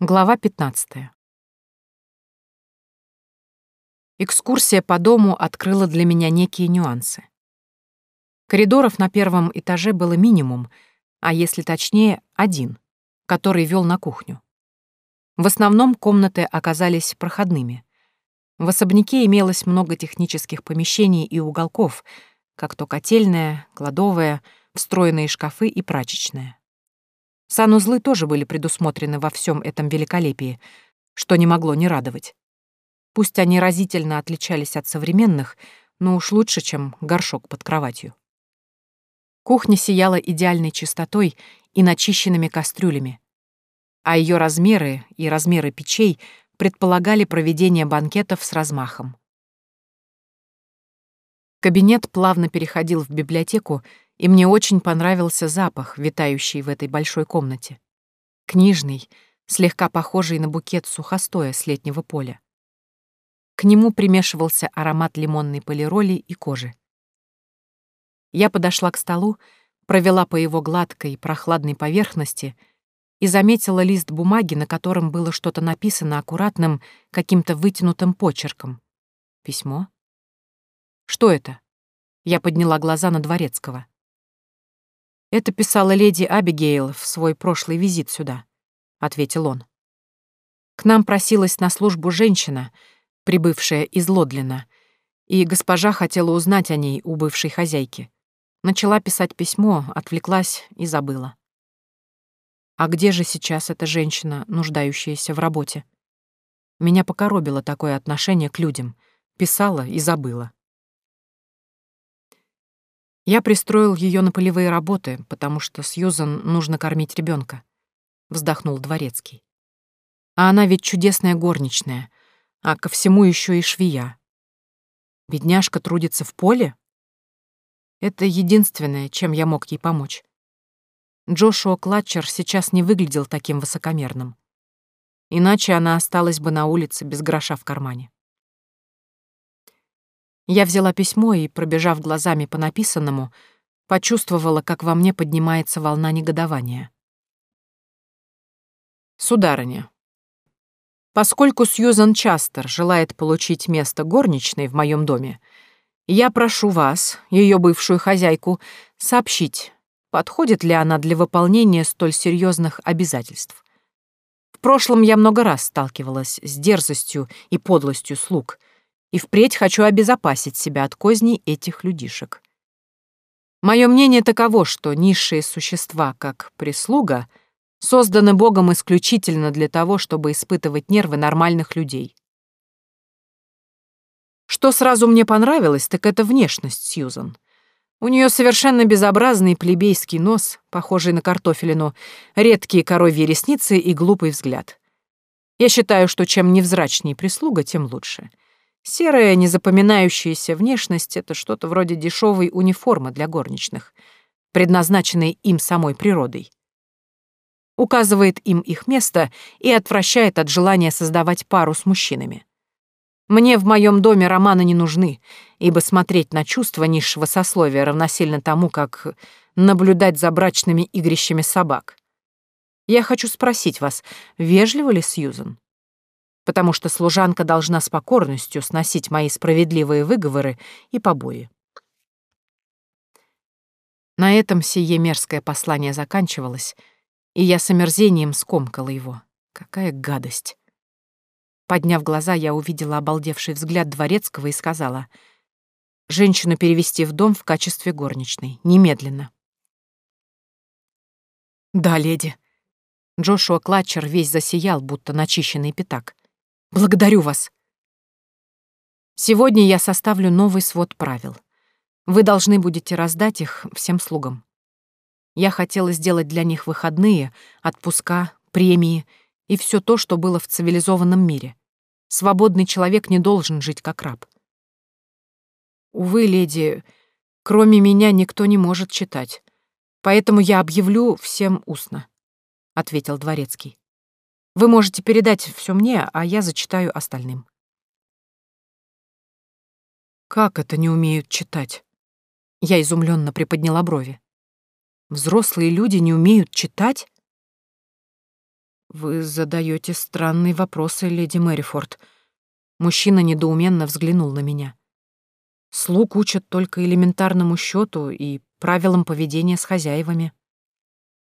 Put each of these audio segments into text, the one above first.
Глава 15. Экскурсия по дому открыла для меня некие нюансы. Коридоров на первом этаже было минимум, а если точнее, один, который вел на кухню. В основном комнаты оказались проходными. В особняке имелось много технических помещений и уголков, как то котельная, кладовая, встроенные шкафы и прачечная. Санузлы тоже были предусмотрены во всем этом великолепии, что не могло не радовать. Пусть они разительно отличались от современных, но уж лучше, чем горшок под кроватью. Кухня сияла идеальной чистотой и начищенными кастрюлями, а ее размеры и размеры печей предполагали проведение банкетов с размахом. Кабинет плавно переходил в библиотеку, и мне очень понравился запах, витающий в этой большой комнате. Книжный, слегка похожий на букет сухостоя с летнего поля. К нему примешивался аромат лимонной полироли и кожи. Я подошла к столу, провела по его гладкой, прохладной поверхности и заметила лист бумаги, на котором было что-то написано аккуратным, каким-то вытянутым почерком. Письмо? Что это? Я подняла глаза на Дворецкого. Это писала леди Абигейл в свой прошлый визит сюда, ответил он. К нам просилась на службу женщина, прибывшая из Лодлина, и госпожа хотела узнать о ней у бывшей хозяйки. Начала писать письмо, отвлеклась и забыла. А где же сейчас эта женщина, нуждающаяся в работе? Меня покоробило такое отношение к людям. Писала и забыла. Я пристроил ее на полевые работы, потому что Сьюзан нужно кормить ребенка, вздохнул дворецкий. А она ведь чудесная горничная, а ко всему еще и швея. Бедняжка трудится в поле? Это единственное, чем я мог ей помочь. Джошуа Клатчер сейчас не выглядел таким высокомерным. Иначе она осталась бы на улице без гроша в кармане. Я взяла письмо и, пробежав глазами по написанному, почувствовала, как во мне поднимается волна негодования. «Сударыня, поскольку Сьюзан Частер желает получить место горничной в моем доме, я прошу вас, ее бывшую хозяйку, сообщить, подходит ли она для выполнения столь серьезных обязательств. В прошлом я много раз сталкивалась с дерзостью и подлостью слуг — и впредь хочу обезопасить себя от козней этих людишек. Мое мнение таково, что низшие существа, как прислуга, созданы Богом исключительно для того, чтобы испытывать нервы нормальных людей. Что сразу мне понравилось, так это внешность Сьюзан. У нее совершенно безобразный плебейский нос, похожий на картофелину, редкие коровьи ресницы и глупый взгляд. Я считаю, что чем невзрачнее прислуга, тем лучше. Серая, незапоминающаяся внешность — это что-то вроде дешевой униформы для горничных, предназначенной им самой природой. Указывает им их место и отвращает от желания создавать пару с мужчинами. Мне в моем доме романы не нужны, ибо смотреть на чувства низшего сословия равносильно тому, как наблюдать за брачными игрищами собак. Я хочу спросить вас, вежливо ли Сьюзан? Потому что служанка должна с покорностью сносить мои справедливые выговоры и побои. На этом сие мерзкое послание заканчивалось, и я с омерзением скомкала его. Какая гадость! Подняв глаза, я увидела обалдевший взгляд дворецкого и сказала, «Женщину перевести в дом в качестве горничной. Немедленно». «Да, леди». Джошуа Клатчер весь засиял, будто начищенный пятак. Благодарю вас. Сегодня я составлю новый свод правил. Вы должны будете раздать их всем слугам. Я хотела сделать для них выходные, отпуска, премии и все то, что было в цивилизованном мире. Свободный человек не должен жить как раб. Увы, леди, кроме меня никто не может читать, поэтому я объявлю всем устно, — ответил дворецкий. Вы можете передать все мне, а я зачитаю остальным. Как это не умеют читать? Я изумленно приподняла брови. Взрослые люди не умеют читать? Вы задаете странные вопросы, леди Мэрифорд. Мужчина недоуменно взглянул на меня. Слуг учат только элементарному счету и правилам поведения с хозяевами.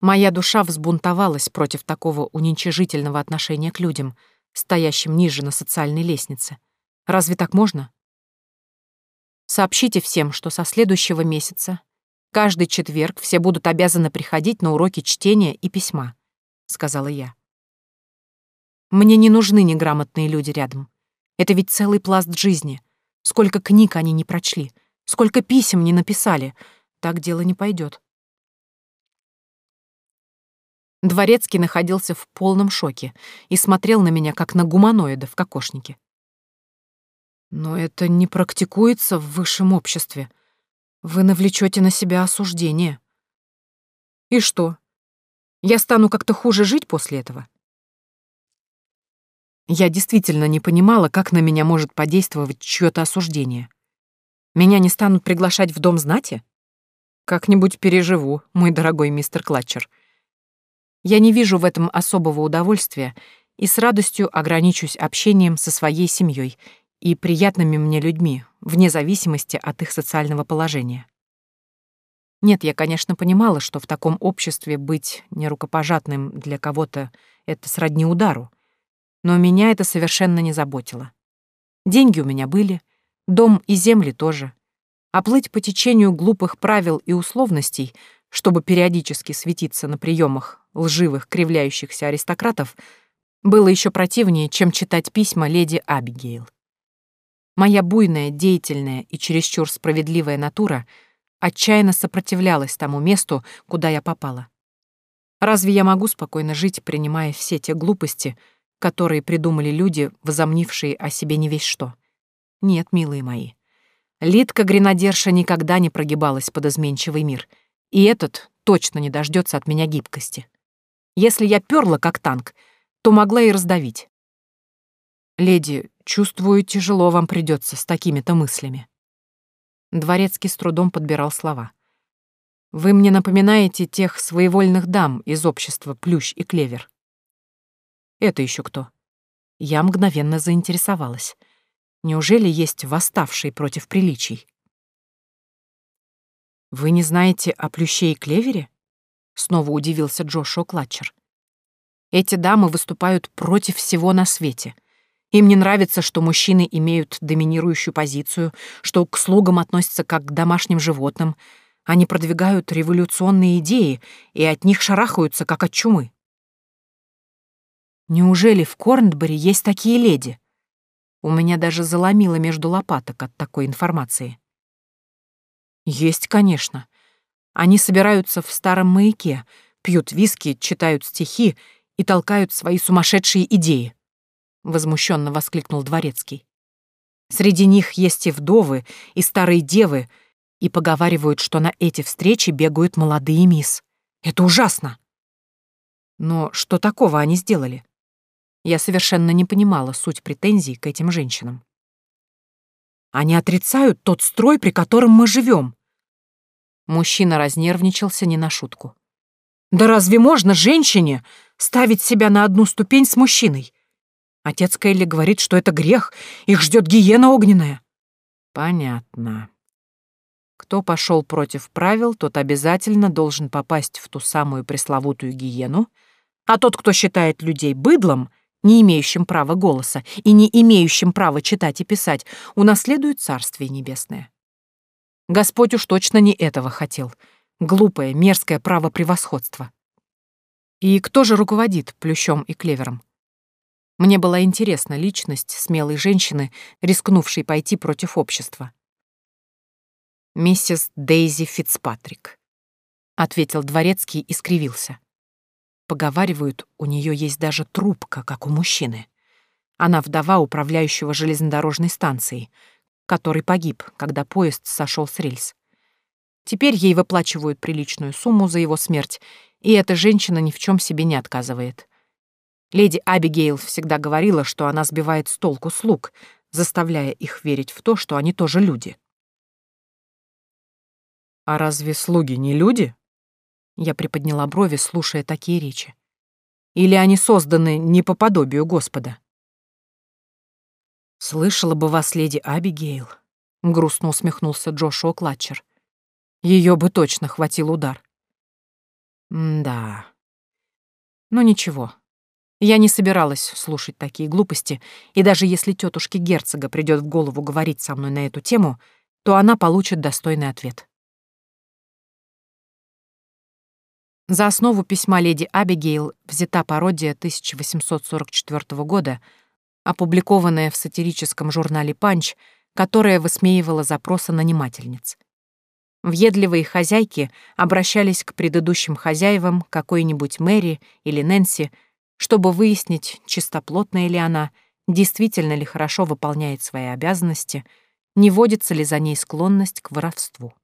Моя душа взбунтовалась против такого уничижительного отношения к людям, стоящим ниже на социальной лестнице. Разве так можно? Сообщите всем, что со следующего месяца каждый четверг все будут обязаны приходить на уроки чтения и письма, сказала я. Мне не нужны неграмотные люди рядом. Это ведь целый пласт жизни. Сколько книг они не прочли, сколько писем не написали. Так дело не пойдет. Дворецкий находился в полном шоке и смотрел на меня, как на гуманоида в кокошнике. Но это не практикуется в высшем обществе. Вы навлечете на себя осуждение. И что? Я стану как-то хуже жить после этого? Я действительно не понимала, как на меня может подействовать чьё-то осуждение. Меня не станут приглашать в дом знати? Как-нибудь переживу, мой дорогой мистер Клатчер. Я не вижу в этом особого удовольствия и с радостью ограничусь общением со своей семьей и приятными мне людьми, вне зависимости от их социального положения. Нет, я, конечно, понимала, что в таком обществе быть нерукопожатным для кого-то — это сродни удару, но меня это совершенно не заботило. Деньги у меня были, дом и земли тоже. А плыть по течению глупых правил и условностей — чтобы периодически светиться на приемах лживых, кривляющихся аристократов, было еще противнее, чем читать письма леди Абигейл. Моя буйная, деятельная и чересчур справедливая натура отчаянно сопротивлялась тому месту, куда я попала. Разве я могу спокойно жить, принимая все те глупости, которые придумали люди, возомнившие о себе не весь что? Нет, милые мои. Лидка-гренадерша никогда не прогибалась под изменчивый мир — и этот точно не дождется от меня гибкости. Если я перла как танк, то могла и раздавить. Леди, чувствую, тяжело вам придется с такими-то мыслями. Дворецкий с трудом подбирал слова. Вы мне напоминаете тех своевольных дам из общества Плющ и Клевер. Это еще кто? Я мгновенно заинтересовалась. Неужели есть восставшие против приличий? «Вы не знаете о плюще и клевере?» Снова удивился Джошуа Клатчер. «Эти дамы выступают против всего на свете. Им не нравится, что мужчины имеют доминирующую позицию, что к слугам относятся как к домашним животным. Они продвигают революционные идеи и от них шарахаются, как от чумы. Неужели в Корнтбери есть такие леди? У меня даже заломило между лопаток от такой информации. Есть, конечно. Они собираются в старом маяке, пьют виски, читают стихи и толкают свои сумасшедшие идеи. Возмущенно воскликнул Дворецкий. Среди них есть и вдовы, и старые девы, и поговаривают, что на эти встречи бегают молодые мисс. Это ужасно. Но что такого они сделали? Я совершенно не понимала суть претензий к этим женщинам. Они отрицают тот строй, при котором мы живем. Мужчина разнервничался не на шутку. Да разве можно женщине ставить себя на одну ступень с мужчиной? Отец Келли говорит, что это грех, их ждет гиена огненная. Понятно. Кто пошел против правил, тот обязательно должен попасть в ту самую пресловутую гиену, а тот, кто считает людей быдлом, не имеющим права голоса и не имеющим права читать и писать, унаследует Царствие Небесное. Господь уж точно не этого хотел. Глупое, мерзкое право превосходства. И кто же руководит Плющом и Клевером? Мне была интересна личность смелой женщины, рискнувшей пойти против общества. «Миссис Дейзи Фицпатрик», — ответил дворецкий и скривился. Поговаривают, у нее есть даже трубка, как у мужчины. Она вдова управляющего железнодорожной станцией, который погиб, когда поезд сошел с рельс. Теперь ей выплачивают приличную сумму за его смерть, и эта женщина ни в чем себе не отказывает. Леди Абигейл всегда говорила, что она сбивает с толку слуг, заставляя их верить в то, что они тоже люди. «А разве слуги не люди?» Я приподняла брови, слушая такие речи. Или они созданы не по подобию Господа? «Слышала бы вас, леди Абигейл», — грустно усмехнулся Джошуа Клатчер. Ее бы точно хватил удар. да. Ну ничего. Я не собиралась слушать такие глупости, и даже если тетушке герцога придет в голову говорить со мной на эту тему, то она получит достойный ответ. За основу письма леди Абигейл взята пародия 1844 года, опубликованная в сатирическом журнале «Панч», которая высмеивала запросы нанимательниц. Въедливые хозяйки обращались к предыдущим хозяевам какой-нибудь Мэри или Нэнси, чтобы выяснить, чистоплотная ли она, действительно ли хорошо выполняет свои обязанности, не водится ли за ней склонность к воровству.